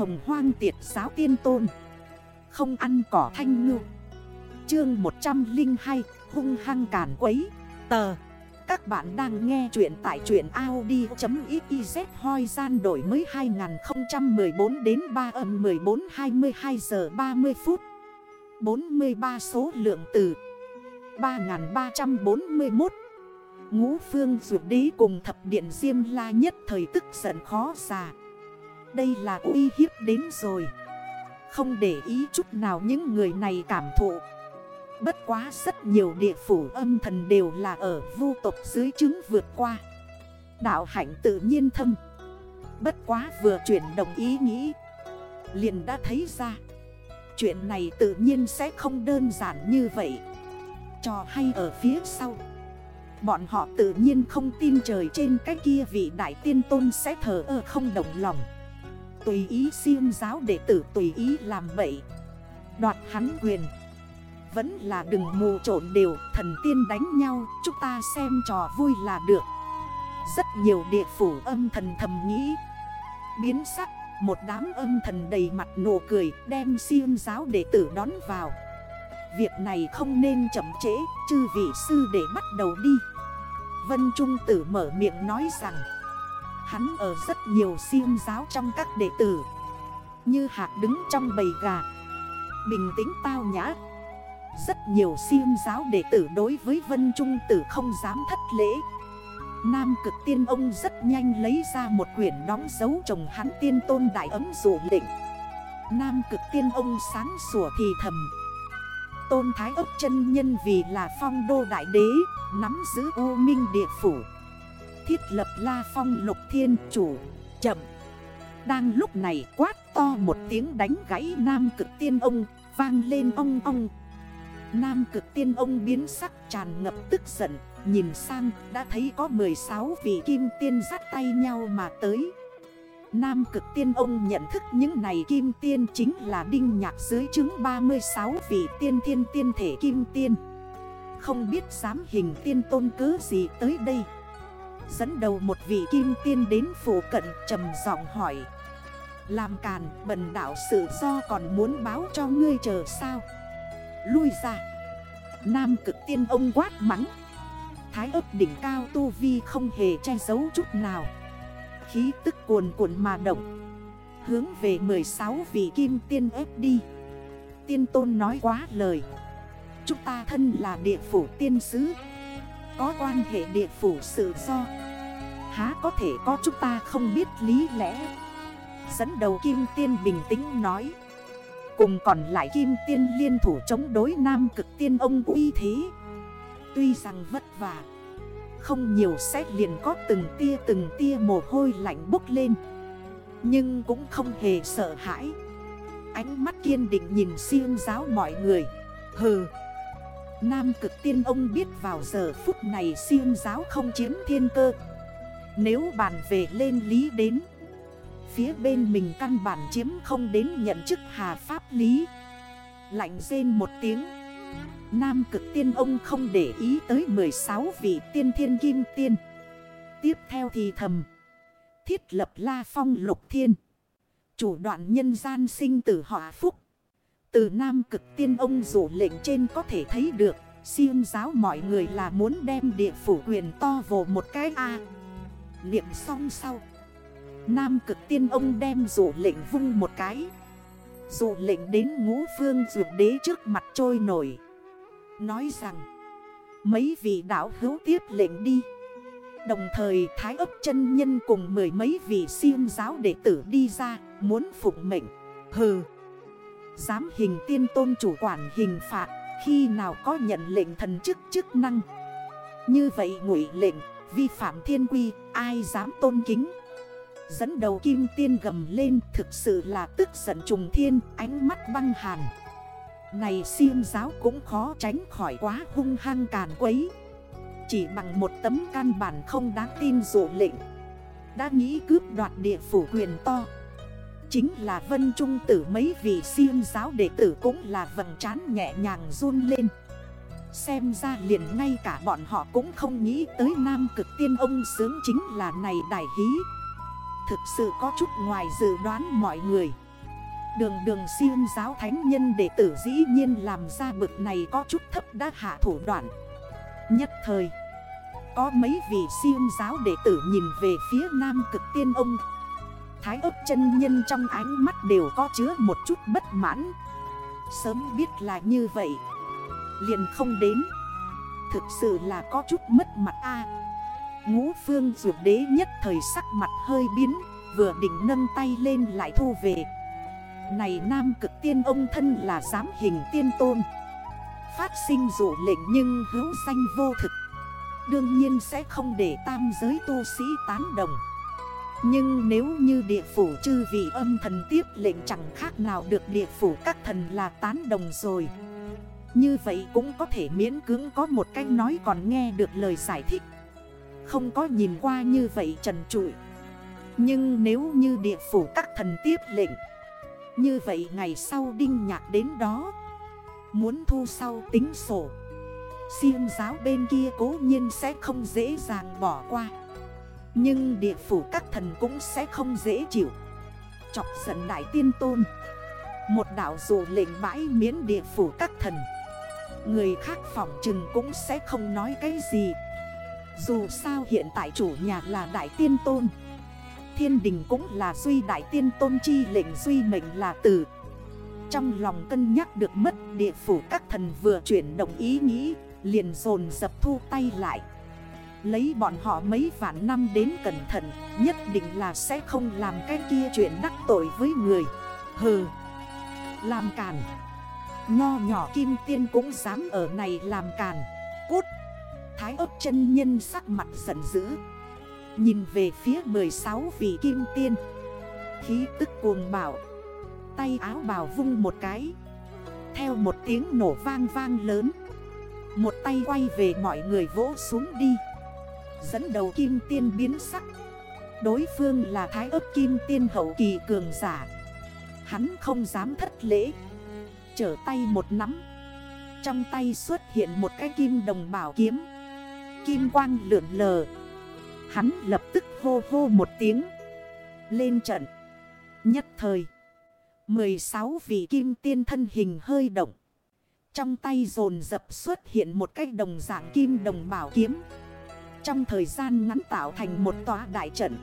hồng hoang tiệt giáo tiên tôn. Không ăn cỏ thanh ngư. Chương 102 hung hăng càn quấy. Tờ. Các bạn đang nghe chuyện tại chuyện Audi.xyz hoi gian đổi mới 2014 đến 3 âm 14 22 giờ 30 phút. 43 số lượng từ 3341 Ngũ phương dược đế cùng thập điện Diêm La nhất thời tức giận khó xà đây là uy hiếp đến rồi. Không để ý chút nào những người này cảm thụ. Bất quá rất nhiều địa phủ âm thần đều là ở vu tộc dưới chứng vượt qua. Đạo hạnh tự nhiên thâm. Bất quá vừa chuyển đồng ý nghĩ, liền đã thấy ra. Chuyện này tự nhiên sẽ không đơn giản như vậy. Trò hay ở phía sau, Bọn họ tự nhiên không tin trời trên cái kia vị đại tiên tôn sẽ thờ ơ không đồng lòng. Tùy ý siêng giáo đệ tử tùy ý làm bậy Đoạt hắn quyền. Vẫn là đừng mù trộn đều, Thần tiên đánh nhau, Chúng ta xem trò vui là được. Rất nhiều địa phủ âm thần thầm nghĩ. Biến sắc, Một đám âm thần đầy mặt nụ cười, Đem siêng giáo đệ tử đón vào. Việc này không nên chậm trễ, Chư vị sư để bắt đầu đi. Vân Trung Tử mở miệng nói rằng Hắn ở rất nhiều siêu giáo trong các đệ tử. Như hạt đứng trong bầy gà. Bình tĩnh tao nhã. Rất nhiều siêu giáo đệ tử đối với Vân Trung Tử không dám thất lễ. Nam cực tiên ông rất nhanh lấy ra một quyển đóng dấu chồng hắn tiên tôn đại ấm dụ lệnh. Nam cực tiên ông sáng sủa thì thầm. Tôn Thái ốc chân nhân vì là phong đô đại đế, Nắm giữ U Minh địa phủ. Thiết lập La Phong lục thiên chủ, Chậm. Đang lúc này quát to một tiếng đánh gãy Nam cực tiên ông, Vang lên ong ong. Nam cực tiên ông biến sắc tràn ngập tức giận, Nhìn sang đã thấy có 16 vị kim tiên dắt tay nhau mà tới. Nam cực tiên ông nhận thức những này kim tiên chính là đinh nhạc dưới chứng 36 vị tiên thiên tiên thể kim tiên. Không biết dám hình tiên tôn cứ gì tới đây. Dẫn đầu một vị kim tiên đến phủ cận, trầm giọng hỏi. Làm càn, bần đảo sự do còn muốn báo cho ngươi chờ sao? Lui ra. Nam cực tiên ông quát mắng. Thái ấp đỉnh cao tu vi không hề che giấu chút nào. Khí tức cuồn cuộn mà động. Hướng về 16 vị kim tiên ép đi. Tiên tôn nói quá lời. Chúng ta thân là địa phủ tiên sứ. Có quan hệ địa phủ sự do. Há có thể có chúng ta không biết lý lẽ. Dẫn đầu kim tiên bình tĩnh nói. Cùng còn lại kim tiên liên thủ chống đối nam cực tiên ông uy thế. Tuy rằng vất vả, không nhiều xét liền có từng tia từng tia mồ hôi lạnh bốc lên. Nhưng cũng không hề sợ hãi. Ánh mắt kiên định nhìn siêng giáo mọi người. Hừ Nam cực tiên ông biết vào giờ phút này siêu giáo không chiếm thiên cơ. Nếu bàn về lên lý đến, Phía bên mình căn bản chiếm không đến nhận chức hà pháp lý. Lạnh rên một tiếng, Nam cực tiên ông không để ý tới 16 vị tiên thiên kim tiên. Tiếp theo thì thầm, Thiết lập la phong lục thiên. Chủ đoạn nhân gian sinh tử họa phúc từ Nam cực tiên ông dụ lệnh trên có thể thấy được, Siêu giáo mọi người là muốn đem địa phủ quyền to vồ một cái A. Niệm xong sau, Nam cực tiên ông đem dụ lệnh vung một cái. Dụ lệnh đến ngũ phương dược đế trước mặt trôi nổi. Nói rằng, Mấy vị đảo hữu tiếp lệnh đi. Đồng thời Thái ấp chân nhân cùng mười mấy vị siêu giáo đệ tử đi ra, Muốn phụng mệnh. Hừ Giám hình tiên tôn chủ quản hình phạt, Khi nào có nhận lệnh thần chức chức năng? Như vậy ngụy lệnh, Vi phạm thiên quy, Ai dám tôn kính? Dẫn đầu kim tiên gầm lên, Thực sự là tức giận trùng thiên, Ánh mắt băng hàn. Này siêm giáo cũng khó tránh khỏi quá hung hăng càn quấy. Chỉ bằng một tấm căn bản không đáng tin dụ lệnh. Đã nghĩ cướp đoạt địa phủ quyền to. Chính là vân trung tử mấy vị siêng giáo đệ tử cũng là vầng trán nhẹ nhàng run lên. Xem ra liền ngay cả bọn họ cũng không nghĩ tới nam cực tiên ông sướng chính là này đại hí. Thực sự có chút ngoài dự đoán mọi người. Đường đường siêng giáo thánh nhân đệ tử dĩ nhiên làm ra bực này có chút thấp đã hạ thủ đoạn. Nhất thời, Có mấy vị siêng giáo đệ tử nhìn về phía nam cực tiên ông. Thái ớt chân nhân trong ánh mắt đều có chứa một chút bất mãn. Sớm biết là như vậy, Liền không đến. Thực sự là có chút mất mặt a. Ngũ phương rượu đế nhất thời sắc mặt hơi biến, Vừa định nâng tay lên lại thu về. Này nam cực tiên ông thân là giám hình tiên tôn. Phát sinh dụ lệnh nhưng hữu danh vô thực. Đương nhiên sẽ không để tam giới tu sĩ tán đồng. Nhưng nếu như địa phủ chư vị âm thần tiếp lệnh chẳng khác nào được địa phủ các thần là tán đồng rồi. Như vậy cũng có thể miễn cưỡng có một cách nói còn nghe được lời giải thích. Không có nhìn qua như vậy trần trụi. Nhưng nếu như địa phủ các thần tiếp lệnh, Như vậy ngày sau đinh nhạc đến đó, Muốn thu sau tính sổ. Siêng giáo bên kia cố nhiên sẽ không dễ dàng bỏ qua. Nhưng địa phủ các thần cũng sẽ không dễ chịu. Chọc giận đại tiên tôn. Một đảo dù lệnh bãi miễn địa phủ các thần. Người khác phỏng trừng cũng sẽ không nói cái gì. Dù sao hiện tại chủ nhà là đại tiên tôn. Thiên đình cũng là duy đại tiên tôn chi lệnh duy mệnh là tử. Trong lòng cân nhắc được mất, địa phủ các thần vừa chuyển động ý nghĩ, Liền dồn dập thu tay lại. Lấy bọn họ mấy vạn năm đến cẩn thận, Nhất định là sẽ không làm cái kia chuyện đắc tội với người. Hừ. Làm càn. Nho nhỏ kim tiên cũng dám ở này làm càn. Cút. Thái ấp chân nhân sắc mặt giận dữ. Nhìn về phía 16 vị kim tiên. Khí tức cuồng bảo Tay áo bào vung một cái. Theo một tiếng nổ vang vang lớn. Một tay quay về mọi người vỗ xuống đi. Dẫn đầu kim tiên biến sắc. Đối phương là thái ấp kim tiên hậu kỳ cường giả. Hắn không dám thất lễ. Trở tay một nắm. Trong tay xuất hiện một cái kim đồng bảo kiếm. Kim quang lượn lờ. Hắn lập tức hô hô một tiếng. Lên trận. Nhất thời 16 vị kim tiên thân hình hơi động. Trong tay dồn dập xuất hiện một cái đồng dạng kim đồng bảo kiếm. Trong thời gian ngắn tạo thành một tòa đại trận.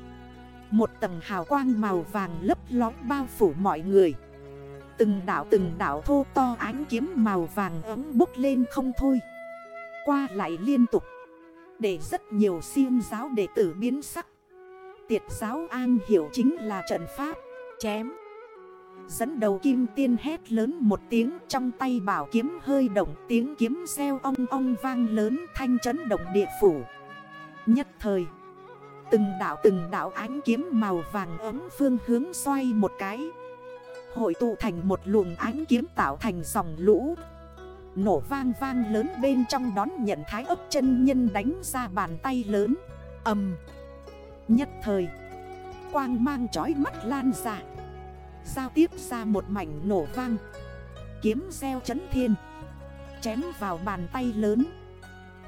Một tầng hào quang màu vàng lấp lói bao phủ mọi người. Từng đảo từng đảo thô to ánh kiếm màu vàng ấm bốc lên không thôi. Qua lại liên tục. Để rất nhiều siêu giáo đệ tử biến sắc. Tiệt giáo an hiểu chính là trận pháp. Chém. Dẫn đầu kim tiên hét lớn một tiếng trong tay bảo kiếm hơi động. Tiếng kiếm xeo ong ong vang lớn thanh chấn động địa phủ. Nhất thời, từng đảo từng đảo ánh kiếm màu vàng ấm phương hướng xoay một cái. Hội tụ thành một luồng ánh kiếm tạo thành dòng lũ. Nổ vang vang lớn bên trong đón nhận thái ấp chân nhân đánh ra bàn tay lớn. Âm. Nhất thời, quang mang chói mắt lan ra. Giao tiếp ra một mảnh nổ vang Kiếm gieo chấn thiên Chém vào bàn tay lớn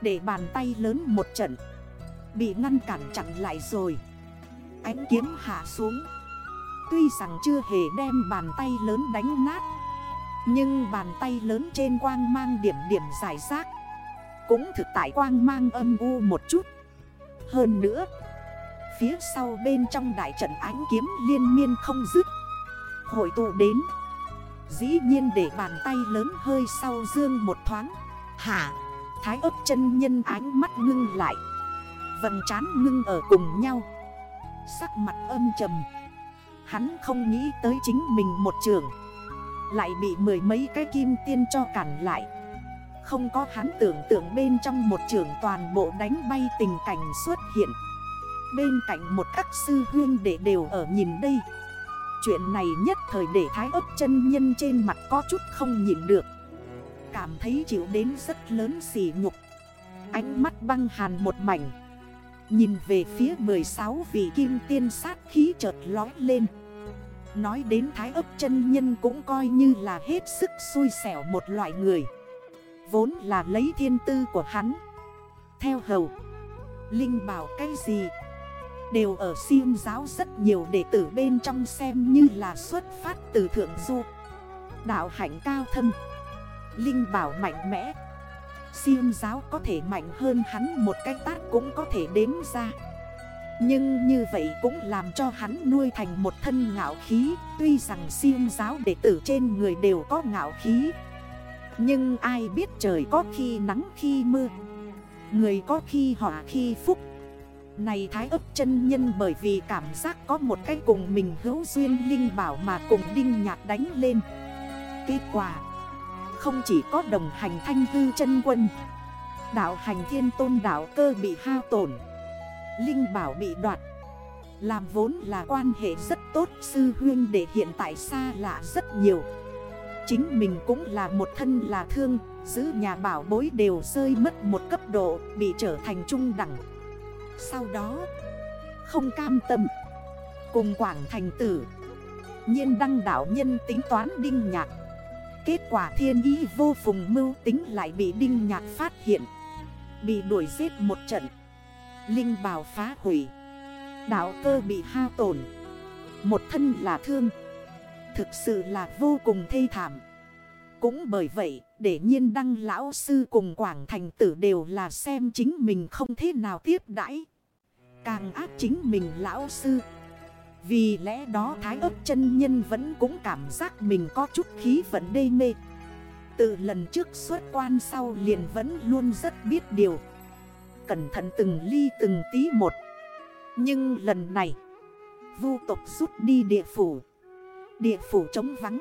Để bàn tay lớn một trận Bị ngăn cản chặn lại rồi. Ánh kiếm hạ xuống. Tuy rằng chưa hề đem bàn tay lớn đánh nát, Nhưng bàn tay lớn trên quang mang điểm điểm giải rác. Cũng thực tại quang mang âm u một chút. Hơn nữa, Phía sau bên trong đại trận ánh kiếm liên miên không dứt. Hội tụ đến, Dĩ nhiên để bàn tay lớn hơi sau dương một thoáng. Hả Thái ấp chân nhân ánh mắt ngưng lại. Vầng trán ngưng ở cùng nhau. Sắc mặt âm trầm. Hắn không nghĩ tới chính mình một trường. Lại bị mười mấy cái kim tiên cho cản lại. Không có hắn tưởng tượng bên trong một trường toàn bộ đánh bay tình cảnh xuất hiện. Bên cạnh một các sư huyên để đều ở nhìn đây. Chuyện này nhất thời để thái ấp chân nhân trên mặt có chút không nhìn được. Cảm thấy chịu đến rất lớn xỉ nhục. Ánh mắt băng hàn một mảnh. Nhìn về phía 16 vị kim tiên sát khí chợt lói lên. Nói đến thái ấp chân nhân cũng coi như là hết sức xui xẻo một loại người. Vốn là lấy thiên tư của hắn. Theo hầu, Linh bảo cái gì? Đều ở siêng giáo rất nhiều đệ tử bên trong xem như là xuất phát từ thượng du. Đạo hạnh cao thâm. Linh bảo mạnh mẽ. Siêu giáo có thể mạnh hơn hắn một cái tát cũng có thể đếm ra. Nhưng như vậy cũng làm cho hắn nuôi thành một thân ngạo khí. Tuy rằng siêu giáo đệ tử trên người đều có ngạo khí. Nhưng ai biết trời có khi nắng khi mưa. Người có khi họa khi phúc. Này thái ấp chân nhân bởi vì cảm giác có một cái cùng mình hữu duyên linh bảo mà cùng đinh nhạc đánh lên. Kết quả không chỉ có đồng hành thanh hư chân quân. Đạo hành thiên tôn đạo cơ bị hao tổn. Linh bảo bị đoạt. Làm vốn là quan hệ rất tốt, Sư huyên để hiện tại xa lạ rất nhiều. Chính mình cũng là một thân là thương, Giữ nhà bảo bối đều rơi mất một cấp độ, Bị trở thành trung đẳng. Sau đó, Không cam tâm, Cùng quảng thành tử. Nhiên đăng đảo nhân tính toán đinh nhạc. Kết quả thiên ý vô phùng mưu tính lại bị đinh nhạc phát hiện. Bị đuổi giết một trận. Linh bào phá hủy. Đạo cơ bị hao tổn. Một thân là thương. Thực sự là vô cùng thê thảm. Cũng bởi vậy, để nhiên đăng lão sư cùng quảng thành tử đều là xem chính mình không thế nào tiếp đãi. Càng ác chính mình lão sư. Vì lẽ đó thái ấp chân nhân vẫn cũng cảm giác mình có chút khí vẫn đê mê. Từ lần trước xuất quan sau liền vẫn luôn rất biết điều. Cẩn thận từng ly từng tí một. Nhưng lần này, Vu tộc rút đi địa phủ. Địa phủ trống vắng.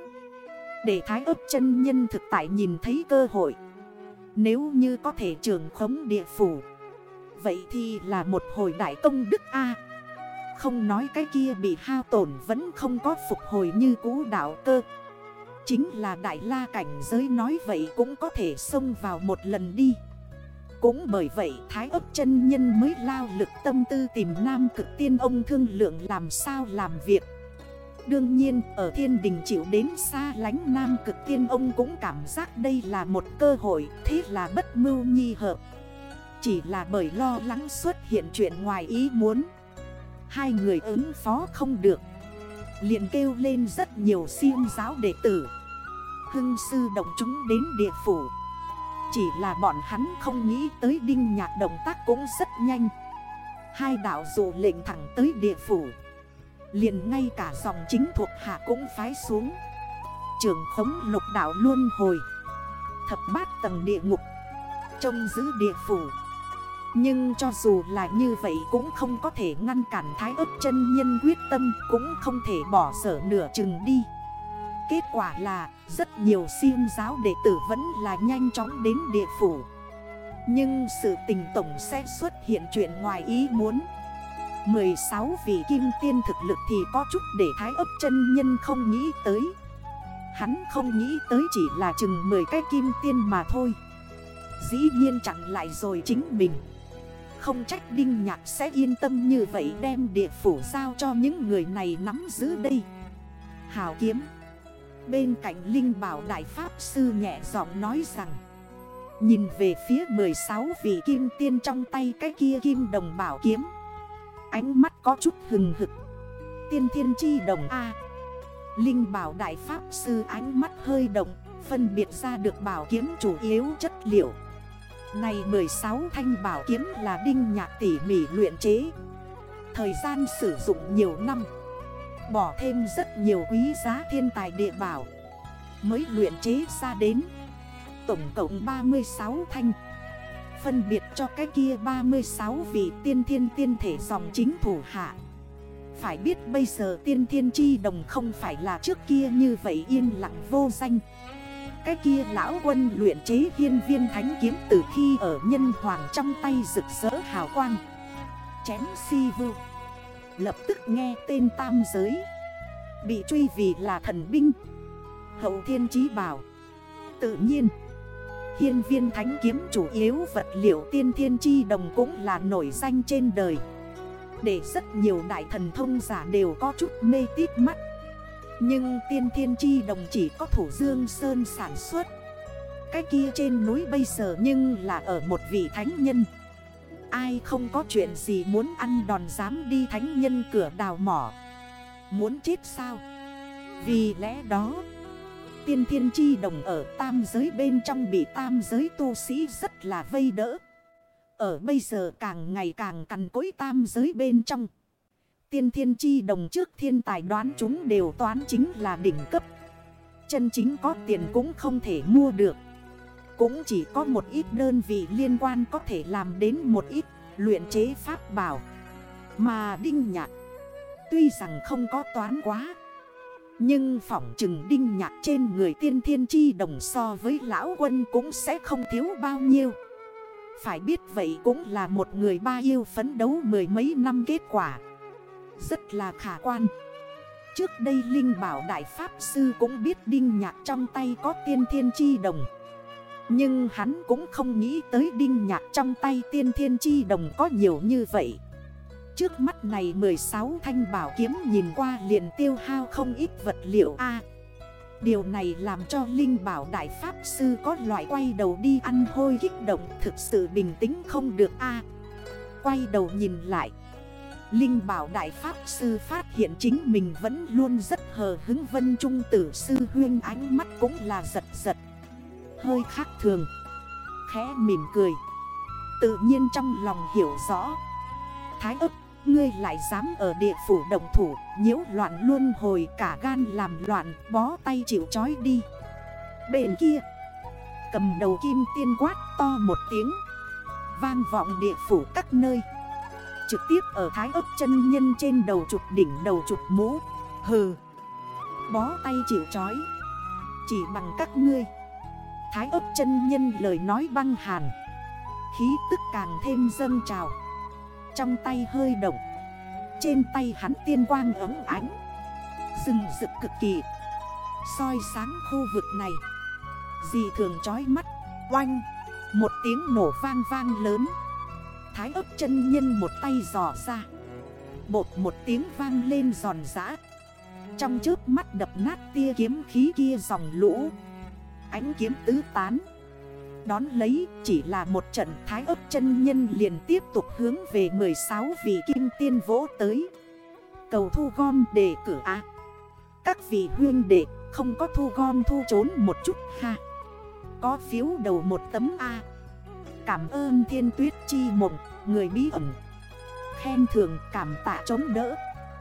Để thái ấp chân nhân thực tại nhìn thấy cơ hội. Nếu như có thể trường khống địa phủ, Vậy thì là một hồi đại công đức A. Không nói cái kia bị hao tổn vẫn không có phục hồi như cũ đạo cơ. Chính là đại la cảnh giới nói vậy cũng có thể xông vào một lần đi. Cũng bởi vậy Thái ấp chân nhân mới lao lực tâm tư tìm nam cực tiên ông thương lượng làm sao làm việc. Đương nhiên, ở thiên đình chịu đến xa lánh nam cực tiên ông cũng cảm giác đây là một cơ hội, Thế là bất mưu nhi hợp. Chỉ là bởi lo lắng xuất hiện chuyện ngoài ý muốn. Hai người ứng phó không được. Liền kêu lên rất nhiều siêng giáo đệ tử. Hưng sư động chúng đến địa phủ. Chỉ là bọn hắn không nghĩ tới đinh nhạc động tác cũng rất nhanh. Hai đạo dụ lệnh thẳng tới địa phủ. Liền ngay cả dòng chính thuộc hạ cũng phái xuống. Trường khống lục đảo luôn hồi. Thập bát tầng địa ngục. Trông giữ địa phủ. Nhưng cho dù là như vậy cũng không có thể ngăn cản thái ớt chân nhân quyết tâm, Cũng không thể bỏ sở nửa chừng đi. Kết quả là, rất nhiều siêu giáo đệ tử vẫn là nhanh chóng đến địa phủ. Nhưng sự tình tổng sẽ xuất hiện chuyện ngoài ý muốn. 16 vị kim tiên thực lực thì có chút để thái ấp chân nhân không nghĩ tới. Hắn không nghĩ tới chỉ là chừng 10 cái kim tiên mà thôi. Dĩ nhiên chặn lại rồi chính mình. Không trách Đinh Nhạc sẽ yên tâm như vậy đem địa phủ giao cho những người này nắm giữ đây. Hào kiếm. Bên cạnh Linh Bảo Đại Pháp Sư nhẹ giọng nói rằng, Nhìn về phía 16 vị kim tiên trong tay cái kia kim đồng bảo kiếm, Ánh mắt có chút hừng hực. Tiên thiên chi đồng A. Linh bảo đại pháp sư ánh mắt hơi động, Phân biệt ra được bảo kiếm chủ yếu chất liệu. Này 16 thanh bảo kiếm là đinh nhạc tỉ mỉ luyện chế. Thời gian sử dụng nhiều năm, Bỏ thêm rất nhiều quý giá thiên tài địa bảo. Mới luyện chế ra đến Tổng cộng 36 thanh. Phân biệt cho cái kia 36 vị tiên thiên tiên thể dòng chính thủ hạ. Phải biết bây giờ tiên thiên chi đồng không phải là trước kia như vậy yên lặng vô danh. Cái kia lão quân luyện chế hiên viên thánh kiếm từ khi ở nhân hoàng trong tay rực rỡ hào quang. Chém si vưu Lập tức nghe tên tam giới. Bị truy vì là thần binh. Hậu thiên chí bảo. Tự nhiên, Hiên viên thánh kiếm chủ yếu vật liệu tiên thiên chi đồng cũng là nổi danh trên đời. Để rất nhiều đại thần thông giả đều có chút mê tít mắt. Nhưng tiên thiên chi đồng chỉ có thủ dương sơn sản xuất. Cái kia trên núi bây giờ nhưng là ở một vị thánh nhân. Ai không có chuyện gì muốn ăn đòn dám đi thánh nhân cửa đào mỏ? Muốn chết sao? Vì lẽ đó, Tiên thiên chi đồng ở tam giới bên trong bị tam giới tu sĩ rất là vây đỡ. Ở bây giờ càng ngày càng cằn cối tam giới bên trong. Tiên thiên chi đồng trước thiên tài đoán chúng đều toán chính là đỉnh cấp. Chân chính có tiền cũng không thể mua được. Cũng chỉ có một ít đơn vị liên quan có thể làm đến một ít luyện chế pháp bảo. Mà Đinh Nhạc, Tuy rằng không có toán quá, Nhưng phỏng chừng Đinh Nhạc trên người tiên thiên chi đồng so với lão quân cũng sẽ không thiếu bao nhiêu. Phải biết vậy cũng là một người ba yêu phấn đấu mười mấy năm kết quả. Rất là khả quan. Trước đây Linh Bảo Đại Pháp Sư cũng biết Đinh Nhạc trong tay có tiên thiên chi đồng. Nhưng hắn cũng không nghĩ tới Đinh Nhạc trong tay tiên thiên chi đồng có nhiều như vậy. Trước mắt này 16 thanh bảo kiếm nhìn qua liền tiêu hao không ít vật liệu A. Điều này làm cho Linh Bảo Đại Pháp Sư có loại quay đầu đi ăn hôi kích động Thực sự bình tĩnh không được A. Quay đầu nhìn lại Linh bảo đại pháp sư phát hiện chính mình vẫn luôn rất hờ hứng vân trung tử sư huyên ánh mắt cũng là giật giật. Hơi khác thường, Khẽ mỉm cười. Tự nhiên trong lòng hiểu rõ. Thái ức, Ngươi lại dám ở địa phủ đồng thủ, nhiễu loạn luôn hồi cả gan làm loạn, Bó tay chịu chói đi. Bên kia, Cầm đầu kim tiên quát to một tiếng. Vang vọng địa phủ các nơi. Trực tiếp ở thái ấp chân nhân trên đầu trục đỉnh đầu trục mũ. Hừ. Bó tay chịu chói Chỉ bằng các ngươi. Thái ấp chân nhân lời nói băng hàn. Khí tức càng thêm dâng trào. Trong tay hơi động. Trên tay hắn tiên quang ấm ánh. Rừng rực cực kỳ. Soi sáng khu vực này. Dì thường chói mắt. Oanh. Một tiếng nổ vang vang lớn. Thái ấp chân nhân một tay giò ra. Bột một tiếng vang lên giòn giã. Trong trước mắt đập nát tia kiếm khí kia dòng lũ. Ánh kiếm tứ tán. Đón lấy chỉ là một trận thái ấp chân nhân liền tiếp tục hướng về 16 vị kim tiên vỗ tới. Cầu thu gom để cửa ác Các vị huyên đệ, không có thu gom thu trốn một chút ha. Có phiếu đầu một tấm A. Cảm ơn thiên tuyết chi mộng, Người bí ẩn. Khen thường cảm tạ chống đỡ.